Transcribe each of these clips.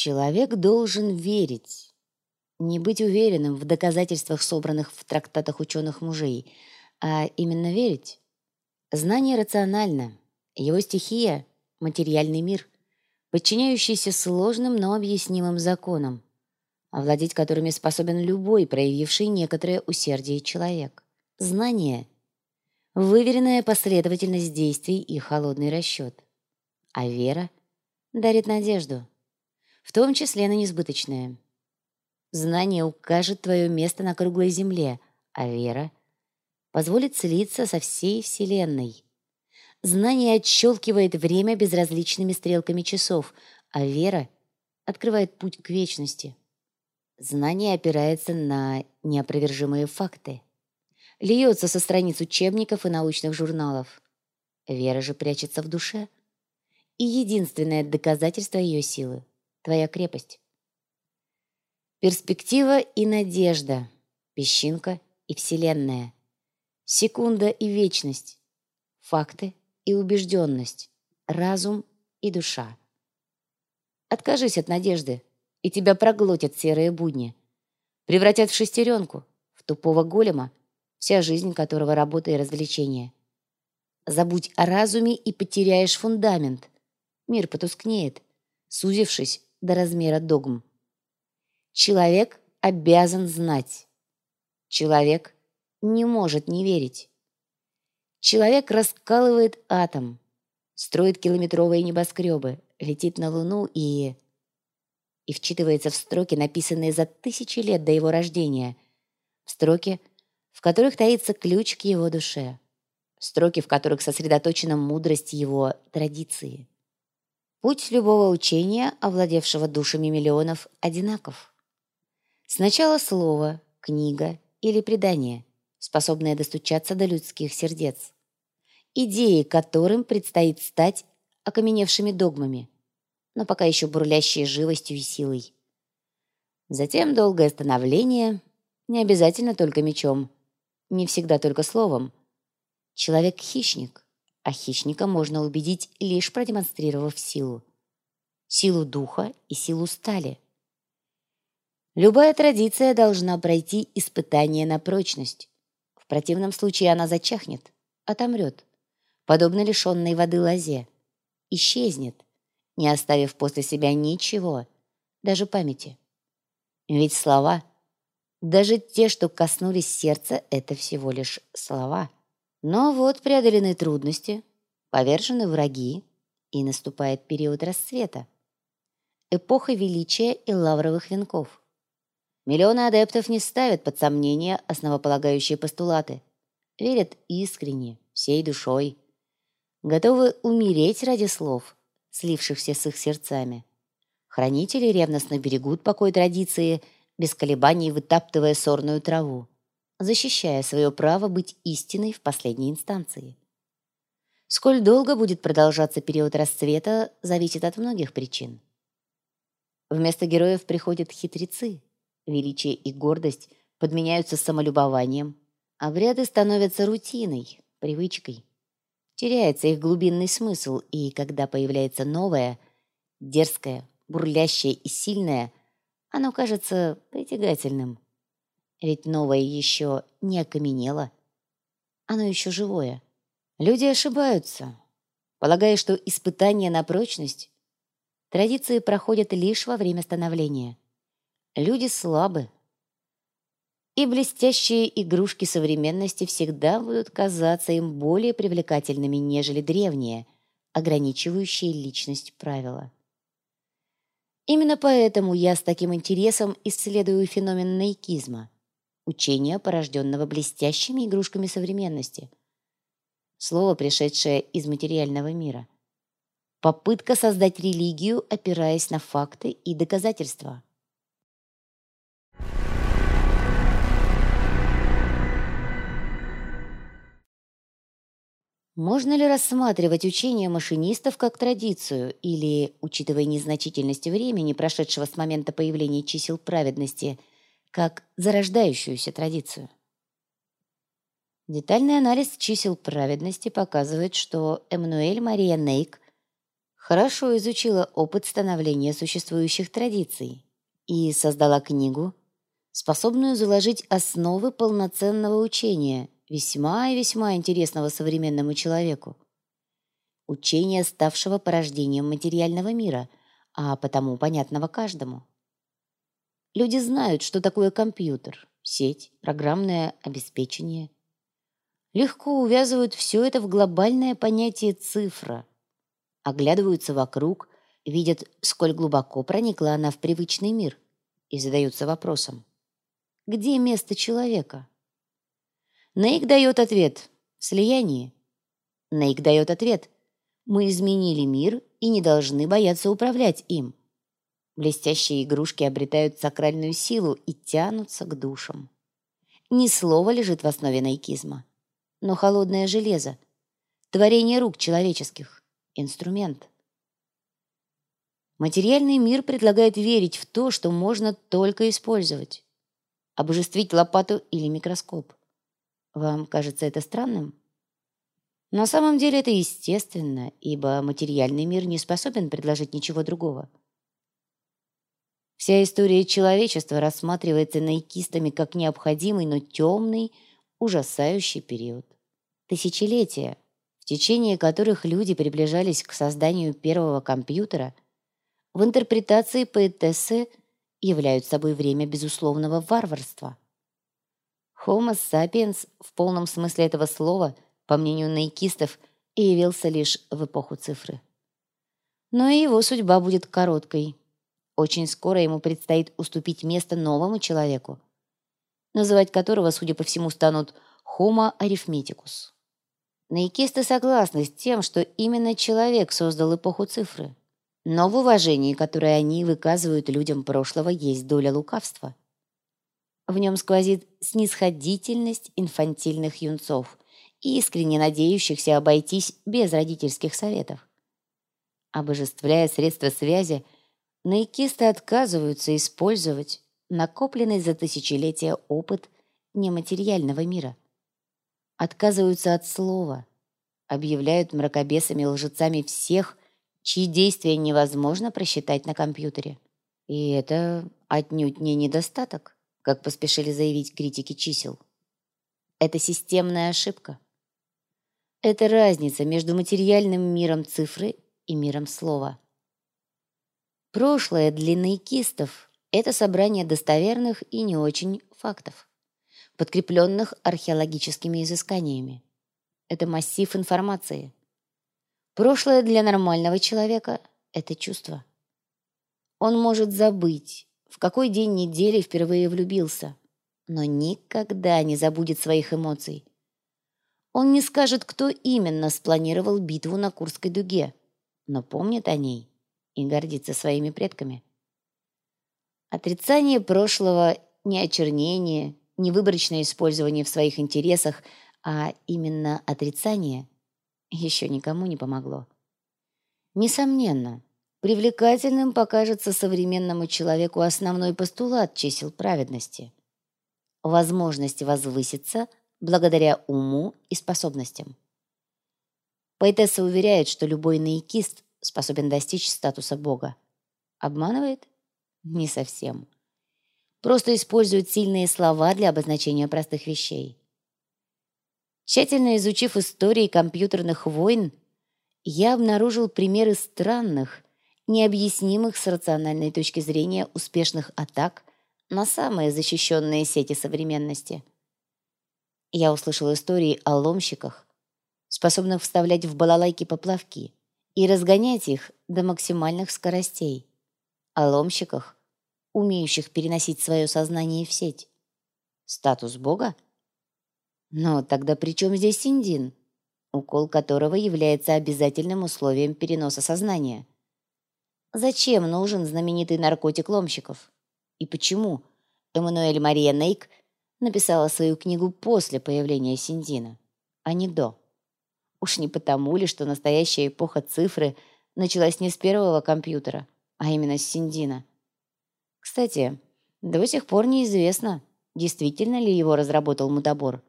Человек должен верить, не быть уверенным в доказательствах, собранных в трактатах ученых мужей, а именно верить. Знание рационально, его стихия — материальный мир, подчиняющийся сложным, но объяснимым законам, овладеть которыми способен любой, проявивший некоторое усердие человек. Знание — выверенная последовательность действий и холодный расчет. А вера дарит надежду — в том числе на несбыточное. Знание укажет твое место на круглой земле, а вера позволит слиться со всей Вселенной. Знание отщелкивает время безразличными стрелками часов, а вера открывает путь к вечности. Знание опирается на неопровержимые факты. Льется со страниц учебников и научных журналов. Вера же прячется в душе. И единственное доказательство ее силы твоя крепость. Перспектива и надежда, песчинка и вселенная, секунда и вечность, факты и убежденность, разум и душа. Откажись от надежды, и тебя проглотят серые будни, превратят в шестеренку, в тупого голема, вся жизнь которого работа и развлечение. Забудь о разуме и потеряешь фундамент. Мир потускнеет, сузившись до размера догм. Человек обязан знать. Человек не может не верить. Человек раскалывает атом, строит километровые небоскребы, летит на Луну и... и вчитывается в строки, написанные за тысячи лет до его рождения, в строки, в которых таится ключ к его душе, строки, в которых сосредоточена мудрость его традиции. Путь любого учения, овладевшего душами миллионов, одинаков. Сначала слово, книга или предание, способное достучаться до людских сердец. Идеи, которым предстоит стать окаменевшими догмами, но пока еще бурлящие живостью и силой. Затем долгое становление, не обязательно только мечом, не всегда только словом. Человек — хищник, а хищника можно убедить, лишь продемонстрировав силу. Силу духа и силу стали. Любая традиция должна пройти испытание на прочность. В противном случае она зачахнет, отомрет, подобно лишенной воды лозе, исчезнет, не оставив после себя ничего, даже памяти. Ведь слова, даже те, что коснулись сердца, это всего лишь слова – но вот преодолены трудности, повержены враги, и наступает период расцвета. Эпоха величия и лавровых венков. Миллионы адептов не ставят под сомнение основополагающие постулаты. Верят искренне, всей душой. Готовы умереть ради слов, слившихся с их сердцами. Хранители ревностно берегут покой традиции, без колебаний вытаптывая сорную траву защищая свое право быть истиной в последней инстанции. Сколь долго будет продолжаться период расцвета, зависит от многих причин. Вместо героев приходят хитрецы. Величие и гордость подменяются самолюбованием. Обряды становятся рутиной, привычкой. Теряется их глубинный смысл, и когда появляется новое, дерзкое, бурлящее и сильное, оно кажется притягательным – ведь новое еще не окаменело. Оно еще живое. Люди ошибаются, полагая, что испытания на прочность традиции проходят лишь во время становления. Люди слабы. И блестящие игрушки современности всегда будут казаться им более привлекательными, нежели древние, ограничивающие личность правила. Именно поэтому я с таким интересом исследую феномен наикизма – учения, порожденного блестящими игрушками современности. Слово, пришедшее из материального мира. Попытка создать религию, опираясь на факты и доказательства. Можно ли рассматривать учение машинистов как традицию или, учитывая незначительность времени, прошедшего с момента появления чисел праведности – как зарождающуюся традицию. Детальный анализ чисел праведности показывает, что Эммануэль Мария Нейк, хорошо изучила опыт становления существующих традиций и создала книгу, способную заложить основы полноценного учения, весьма и весьма интересного современному человеку. Учения, ставшего порождением материального мира, а потому понятного каждому. Люди знают, что такое компьютер, сеть, программное обеспечение. Легко увязывают все это в глобальное понятие цифра. Оглядываются вокруг, видят, сколь глубоко проникла она в привычный мир, и задаются вопросом. Где место человека? Нейк дает ответ – слияние. Нейк дает ответ – мы изменили мир и не должны бояться управлять им. Блестящие игрушки обретают сакральную силу и тянутся к душам. Не слово лежит в основе найкизма, но холодное железо, творение рук человеческих, инструмент. Материальный мир предлагает верить в то, что можно только использовать обожествить лопату или микроскоп. Вам кажется это странным? На самом деле это естественно, ибо материальный мир не способен предложить ничего другого. Вся история человечества рассматривается наикистами как необходимый, но темный, ужасающий период. Тысячелетия, в течение которых люди приближались к созданию первого компьютера, в интерпретации поэтессы – являют собой время безусловного варварства. Homo sapiens в полном смысле этого слова, по мнению наикистов, явился лишь в эпоху цифры. Но и его судьба будет короткой. Очень скоро ему предстоит уступить место новому человеку, называть которого, судя по всему, станут Homo arithmeticus. Наикисты согласны с тем, что именно человек создал эпоху цифры. Но в уважении, которое они выказывают людям прошлого, есть доля лукавства. В нем сквозит снисходительность инфантильных юнцов, искренне надеющихся обойтись без родительских советов. Обожествляя средства связи, наикисты отказываются использовать накопленный за тысячелетия опыт нематериального мира. Отказываются от слова, объявляют мракобесами лжецами всех, чьи действия невозможно просчитать на компьютере. И это отнюдь не недостаток, как поспешили заявить критики чисел. Это системная ошибка. Это разница между материальным миром цифры и миром слова. Прошлое для наикистов – это собрание достоверных и не очень фактов, подкрепленных археологическими изысканиями. Это массив информации – Прошлое для нормального человека — это чувство. Он может забыть, в какой день недели впервые влюбился, но никогда не забудет своих эмоций. Он не скажет, кто именно спланировал битву на Курской дуге, но помнит о ней и гордится своими предками. Отрицание прошлого — не очернение, не выборочное использование в своих интересах, а именно отрицание — еще никому не помогло. Несомненно, привлекательным покажется современному человеку основной постулат чисел праведности – возможность возвыситься благодаря уму и способностям. Поэтесса уверяет, что любой наикист способен достичь статуса Бога. Обманывает? Не совсем. Просто использует сильные слова для обозначения простых вещей. Тщательно изучив истории компьютерных войн, я обнаружил примеры странных, необъяснимых с рациональной точки зрения успешных атак на самые защищенные сети современности. Я услышал истории о ломщиках, способных вставлять в балалайки поплавки и разгонять их до максимальных скоростей, о ломщиках, умеющих переносить свое сознание в сеть. Статус Бога — но тогда при чем здесь Синдин, укол которого является обязательным условием переноса сознания? Зачем нужен знаменитый наркотик ломщиков? И почему Эммануэль Мария Нейк написала свою книгу после появления Синдина, а не до? Уж не потому ли, что настоящая эпоха цифры началась не с первого компьютера, а именно с Синдина? Кстати, до сих пор неизвестно, действительно ли его разработал мутабор –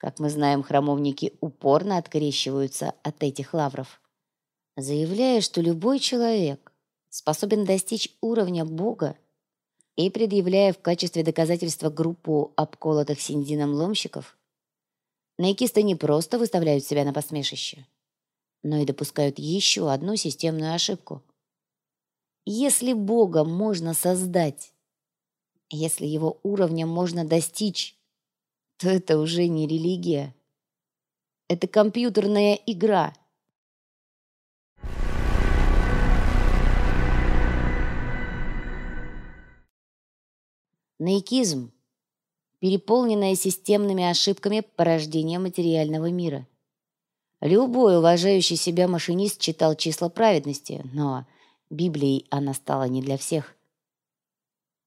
как мы знаем, храмовники упорно открещиваются от этих лавров. заявляя, что любой человек способен достичь уровня Бога и предъявляя в качестве доказательства группу обколотых синдином ломщиков, наикисты не просто выставляют себя на посмешище, но и допускают еще одну системную ошибку. Если Бога можно создать, если его уровня можно достичь, то это уже не религия. Это компьютерная игра. Наикизм – переполненная системными ошибками порождение материального мира. Любой уважающий себя машинист читал числа праведности, но Библией она стала не для всех.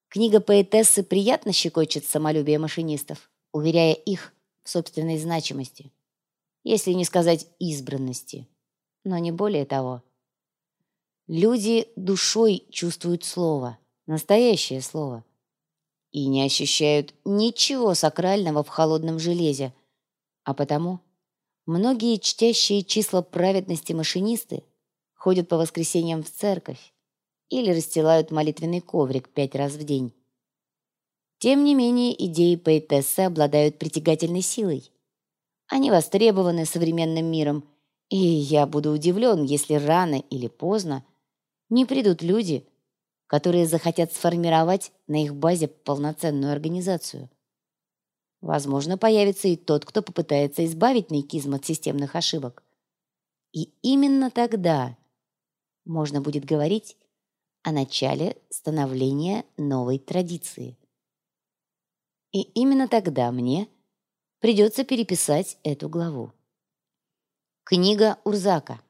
Книга поэтессы приятно щекочет самолюбие машинистов, уверяя их в собственной значимости, если не сказать избранности, но не более того. Люди душой чувствуют слово, настоящее слово – и не ощущают ничего сакрального в холодном железе, а потому многие чтящие числа праведности машинисты ходят по воскресеньям в церковь или расстилают молитвенный коврик пять раз в день. Тем не менее, идеи поэтессы обладают притягательной силой. Они востребованы современным миром, и я буду удивлен, если рано или поздно не придут люди, которые захотят сформировать на их базе полноценную организацию. Возможно, появится и тот, кто попытается избавить наикизм от системных ошибок. И именно тогда можно будет говорить о начале становления новой традиции. И именно тогда мне придется переписать эту главу. Книга Урзака.